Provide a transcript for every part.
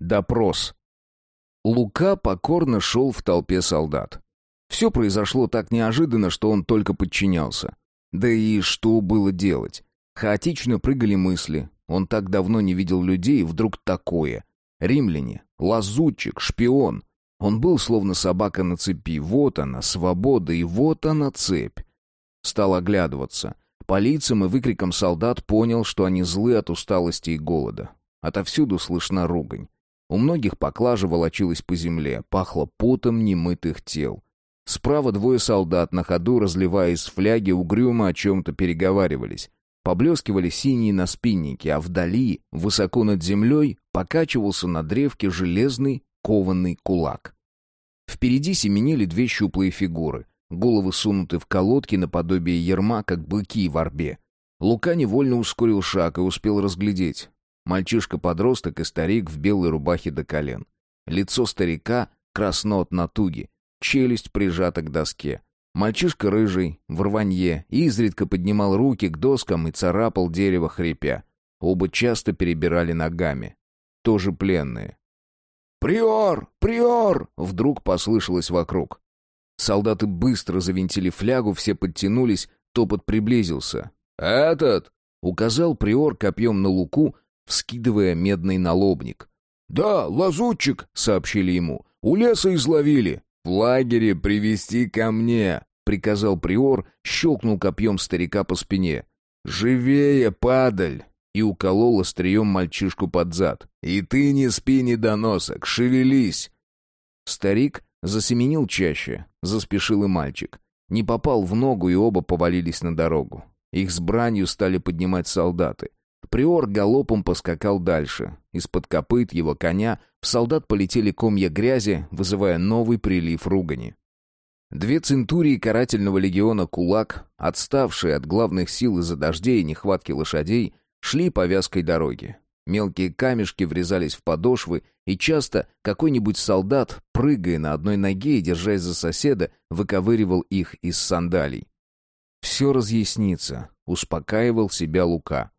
Допрос. Лука покорно шел в толпе солдат. Все произошло так неожиданно, что он только подчинялся. Да и что было делать? Хаотично прыгали мысли. Он так давно не видел людей, вдруг такое. Римляне, лазутчик, шпион. Он был словно собака на цепи. Вот она, свобода, и вот она, цепь. Стал оглядываться. По лицам и выкрикам солдат понял, что они злы от усталости и голода. Отовсюду слышна ругань. У многих поклажа волочилась по земле, пахло потом немытых тел. Справа двое солдат на ходу, разливая из фляги, угрюмо о чем-то переговаривались. Поблескивали синие наспинники, а вдали, высоко над землей, покачивался на древке железный кованный кулак. Впереди семенили две щуплые фигуры. Головы сунуты в колодки наподобие ерма, как быки в орбе. Лука невольно ускорил шаг и успел разглядеть. Мальчишка-подросток и старик в белой рубахе до колен. Лицо старика красно от натуги, челюсть прижата к доске. Мальчишка рыжий, в рванье, изредка поднимал руки к доскам и царапал дерево хрипя. Оба часто перебирали ногами. Тоже пленные. «Приор! Приор!» — вдруг послышалось вокруг. Солдаты быстро завинтили флягу, все подтянулись, топот приблизился. «Этот!» — указал приор копьем на луку, вскидывая медный налобник. «Да, лазутчик!» — сообщили ему. «У леса изловили!» «В лагере привести ко мне!» — приказал приор, щелкнул копьем старика по спине. «Живее, падаль!» и уколол острием мальчишку под зад. «И ты не спи недоносок, шевелись!» Старик засеменил чаще, заспешил и мальчик. Не попал в ногу, и оба повалились на дорогу. Их с бранью стали поднимать солдаты. Приор галопом поскакал дальше. Из-под копыт его коня в солдат полетели комья грязи, вызывая новый прилив ругани. Две центурии карательного легиона «Кулак», отставшие от главных сил из-за дождей и нехватки лошадей, шли по вязкой дороге. Мелкие камешки врезались в подошвы, и часто какой-нибудь солдат, прыгая на одной ноге и держась за соседа, выковыривал их из сандалий. «Все разъяснится», — успокаивал себя Лука.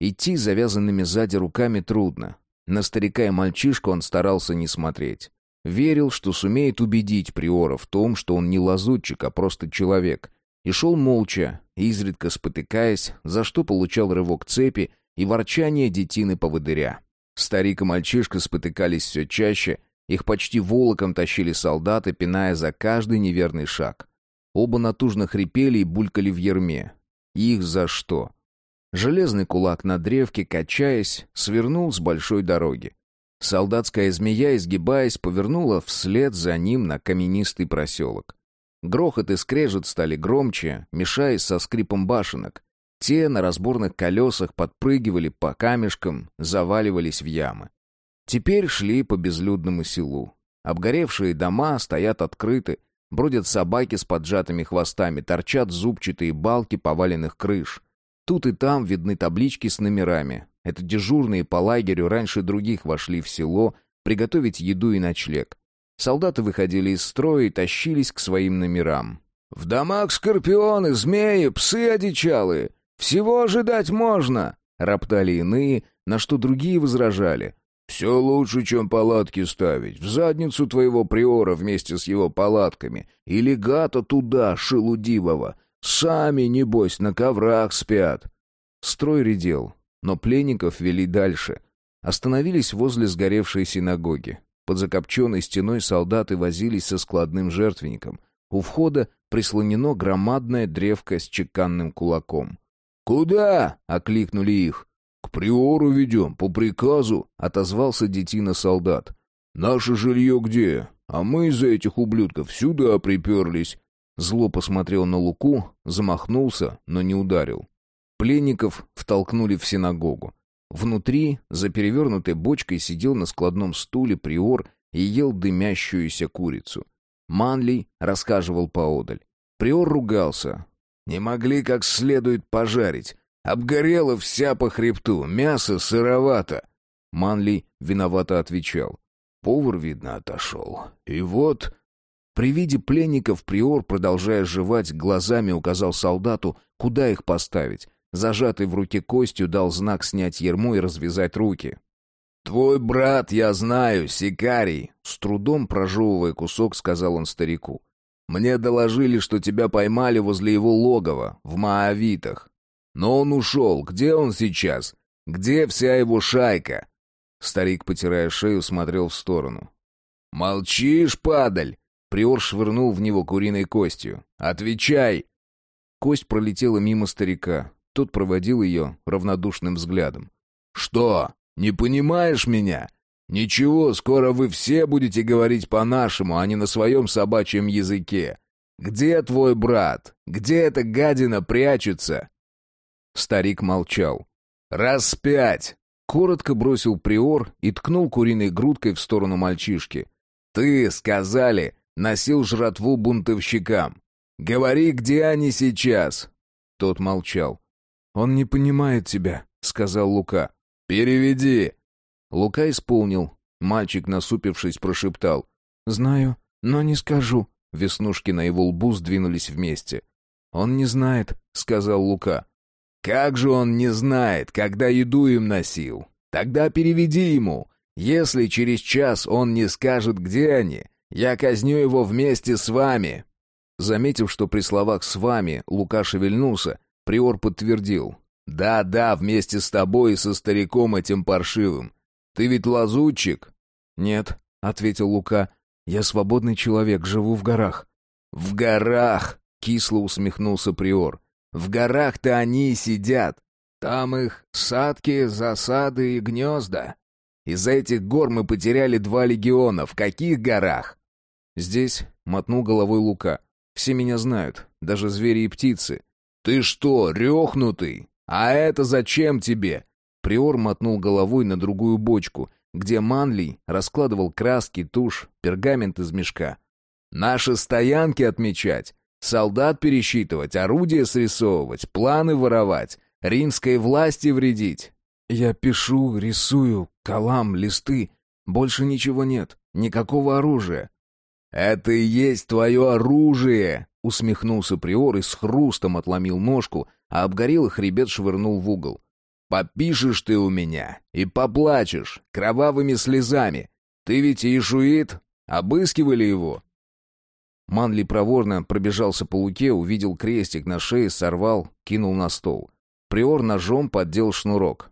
Идти завязанными сзади руками трудно. На старика и мальчишку он старался не смотреть. Верил, что сумеет убедить Приора в том, что он не лазутчик, а просто человек. И шел молча, изредка спотыкаясь, за что получал рывок цепи и ворчание детины-поводыря. Старик и мальчишка спотыкались все чаще, их почти волоком тащили солдаты, пиная за каждый неверный шаг. Оба натужно хрипели и булькали в ерме. Их за что? Железный кулак на древке, качаясь, свернул с большой дороги. Солдатская змея, изгибаясь, повернула вслед за ним на каменистый проселок. Грохот и скрежет стали громче, мешаясь со скрипом башенок. Те на разборных колесах подпрыгивали по камешкам, заваливались в ямы. Теперь шли по безлюдному селу. Обгоревшие дома стоят открыты, бродят собаки с поджатыми хвостами, торчат зубчатые балки поваленных крыш. Тут и там видны таблички с номерами. Это дежурные по лагерю раньше других вошли в село приготовить еду и ночлег. Солдаты выходили из строя и тащились к своим номерам. «В домах скорпионы, змеи, псы одичалые. Всего ожидать можно!» — роптали иные, на что другие возражали. «Все лучше, чем палатки ставить. В задницу твоего приора вместе с его палатками. Или гата туда, шелудивого. Сами, небось, на коврах спят. Строй редел, но пленников вели дальше. Остановились возле сгоревшей синагоги. Под закопченной стеной солдаты возились со складным жертвенником. У входа прислонено громадное древко с чеканным кулаком. «Куда?» — окликнули их. «К приору ведем, по приказу», — отозвался детина-солдат. «Наше жилье где? А мы из-за этих ублюдков сюда приперлись. Зло посмотрел на Луку, замахнулся, но не ударил. Пленников втолкнули в синагогу. Внутри, за перевернутой бочкой, сидел на складном стуле приор и ел дымящуюся курицу. Манлей рассказывал поодаль. Приор ругался. «Не могли как следует пожарить. Обгорела вся по хребту, мясо сыровато». Манли виновато отвечал. Повар, видно, отошел. И вот при виде пленников приор, продолжая жевать, глазами указал солдату, куда их поставить. Зажатый в руке костью дал знак снять ерму и развязать руки. «Твой брат, я знаю, Сикарий», — с трудом прожевывая кусок, сказал он старику. «Мне доложили, что тебя поймали возле его логова, в Моавитах. Но он ушел. Где он сейчас? Где вся его шайка?» Старик, потирая шею, смотрел в сторону. «Молчишь, падаль!» Приор швырнул в него куриной костью. «Отвечай!» Кость пролетела мимо старика. Тот проводил ее равнодушным взглядом. «Что? Не понимаешь меня? Ничего, скоро вы все будете говорить по-нашему, а не на своем собачьем языке. Где твой брат? Где эта гадина прячется?» Старик молчал. «Раз пять!» — коротко бросил приор и ткнул куриной грудкой в сторону мальчишки. «Ты, сказали, носил жратву бунтовщикам. Говори, где они сейчас?» Тот молчал. «Он не понимает тебя», — сказал Лука. «Переведи!» Лука исполнил. Мальчик, насупившись, прошептал. «Знаю, но не скажу». Веснушки на его лбу сдвинулись вместе. «Он не знает», — сказал Лука. «Как же он не знает, когда еду им носил? Тогда переведи ему. Если через час он не скажет, где они, я казню его вместе с вами». Заметив, что при словах «с вами» Лука шевельнулся, Приор подтвердил. «Да-да, вместе с тобой и со стариком этим паршивым. Ты ведь лазутчик?» «Нет», — ответил Лука. «Я свободный человек, живу в горах». «В горах!» — кисло усмехнулся Приор. «В горах-то они и сидят. Там их садки, засады и гнезда. Из-за этих гор мы потеряли два легиона. В каких горах?» «Здесь», — мотнул головой Лука. «Все меня знают, даже звери и птицы». «Ты что, рехнутый? «А это зачем тебе?» Приор мотнул головой на другую бочку, где Манлий раскладывал краски, тушь, пергамент из мешка. «Наши стоянки отмечать, солдат пересчитывать, орудия срисовывать, планы воровать, римской власти вредить». «Я пишу, рисую, калам, листы. Больше ничего нет, никакого оружия». «Это и есть твое оружие!» — усмехнулся Приор и с хрустом отломил ножку, а обгорелый хребет швырнул в угол. «Попишешь ты у меня и поплачешь кровавыми слезами. Ты ведь иешуит? Обыскивали его?» Манли проворно пробежался по луке, увидел крестик на шее, сорвал, кинул на стол. Приор ножом поддел шнурок.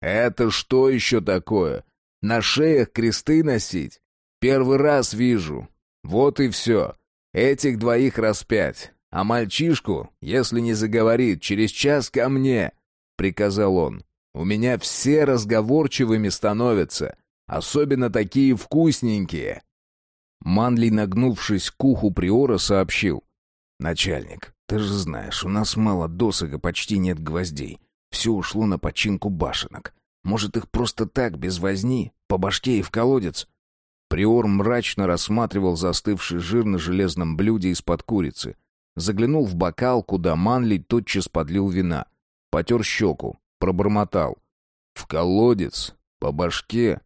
«Это что еще такое? На шеях кресты носить? Первый раз вижу. Вот и все. Этих двоих распять. А мальчишку, если не заговорит, через час ко мне, — приказал он. У меня все разговорчивыми становятся, особенно такие вкусненькие. Манли, нагнувшись к уху Приора, сообщил. «Начальник, ты же знаешь, у нас мало досок и почти нет гвоздей. Все ушло на починку башенок. Может, их просто так, без возни, по башке и в колодец?» Приор мрачно рассматривал застывший жир на железном блюде из-под курицы. Заглянул в бокал, куда Манли тотчас подлил вина. Потер щеку, пробормотал. «В колодец? По башке?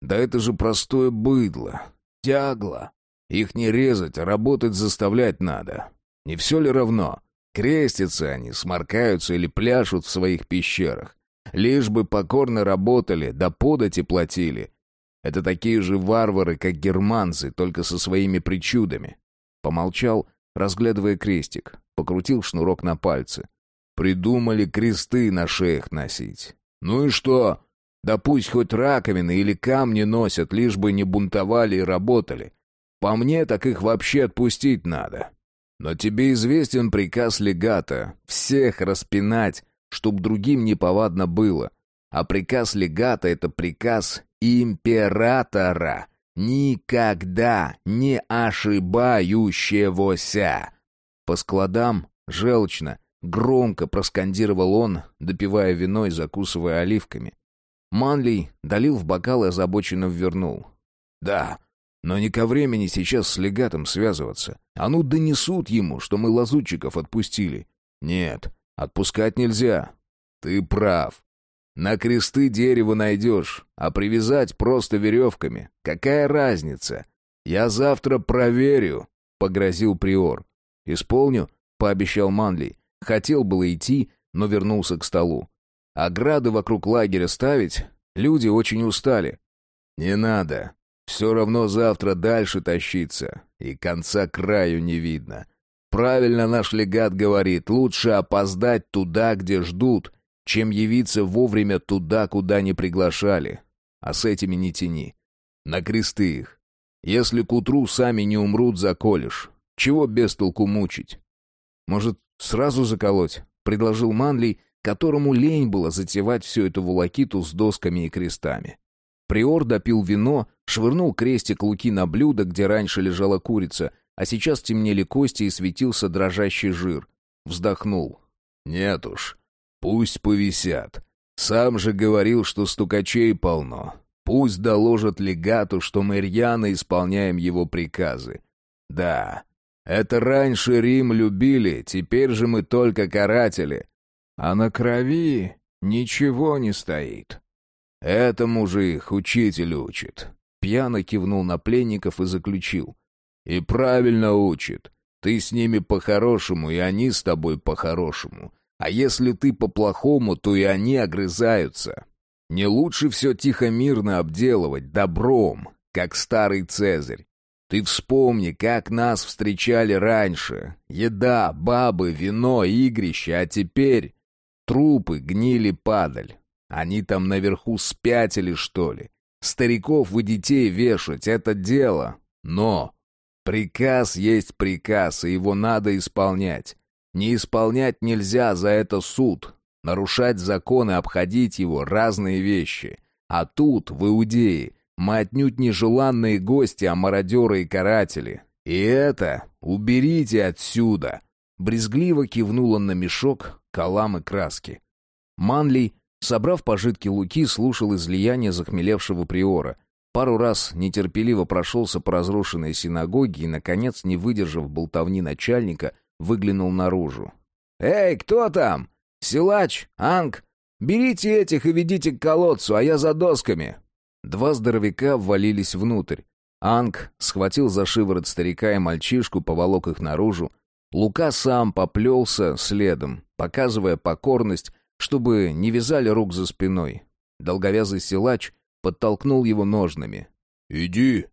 Да это же простое быдло. Тягло. Их не резать, а работать заставлять надо. Не все ли равно? Крестятся они, сморкаются или пляшут в своих пещерах. Лишь бы покорно работали, да подати платили. Это такие же варвары, как германцы, только со своими причудами. Помолчал, разглядывая крестик, покрутил шнурок на пальце. Придумали кресты на шеях носить. Ну и что? Да пусть хоть раковины или камни носят, лишь бы не бунтовали и работали. По мне, так их вообще отпустить надо. Но тебе известен приказ легата — всех распинать, чтоб другим неповадно было. А приказ легата — это приказ императора — Никогда не ошибающегося. По складам, желчно, громко проскандировал он, допивая вино и закусывая оливками. Манлей долил в бокал и озабоченно ввернул. «Да, но не ко времени сейчас с легатом связываться. А ну донесут ему, что мы лазутчиков отпустили. Нет, отпускать нельзя. Ты прав. На кресты дерево найдешь, а привязать просто веревками. Какая разница? Я завтра проверю, — погрозил приор. Исполню, — пообещал Манли. Хотел было идти, но вернулся к столу. Ограды вокруг лагеря ставить? Люди очень устали. «Не надо. Все равно завтра дальше тащиться, и конца краю не видно. Правильно наш легат говорит, лучше опоздать туда, где ждут, чем явиться вовремя туда, куда не приглашали. А с этими не тяни. На кресты их. Если к утру сами не умрут, заколешь. Чего без толку мучить? Может, сразу заколоть? Предложил Манлей, которому лень было затевать всю эту волокиту с досками и крестами. Приор допил вино, швырнул крестик луки на блюдо, где раньше лежала курица, а сейчас темнели кости и светился дрожащий жир. Вздохнул. «Нет уж, пусть повисят. Сам же говорил, что стукачей полно. Пусть доложат легату, что мы рьяно исполняем его приказы. Да, это раньше Рим любили, теперь же мы только каратели. А на крови ничего не стоит. Этому же их учитель учит. Пьяно кивнул на пленников и заключил. И правильно учит. Ты с ними по-хорошему, и они с тобой по-хорошему. А если ты по-плохому, то и они огрызаются. Не лучше все тихо-мирно обделывать, добром, как старый Цезарь. Ты вспомни, как нас встречали раньше. Еда, бабы, вино, игрище, а теперь трупы, гнили, падаль. Они там наверху спятили, что ли? Стариков и детей вешать — это дело. Но приказ есть приказ, и его надо исполнять. Не исполнять нельзя, за это суд. Нарушать законы, обходить его — разные вещи. А тут, в Иудее, мы отнюдь не гости, а мародеры и каратели. И это уберите отсюда!» Брезгливо кивнул он на мешок, калам и краски. Манли Собрав пожитки Луки, слушал излияние захмелевшего приора. Пару раз нетерпеливо прошелся по разрушенной синагоге и, наконец, не выдержав болтовни начальника, выглянул наружу. «Эй, кто там? Силач? Анг? Берите этих и ведите к колодцу, а я за досками!» Два здоровяка ввалились внутрь. Анг схватил за шиворот старика и мальчишку, поволок их наружу. Лука сам поплелся следом, показывая покорность, чтобы не вязали рук за спиной. Долговязый силач подтолкнул его ножными. «Иди,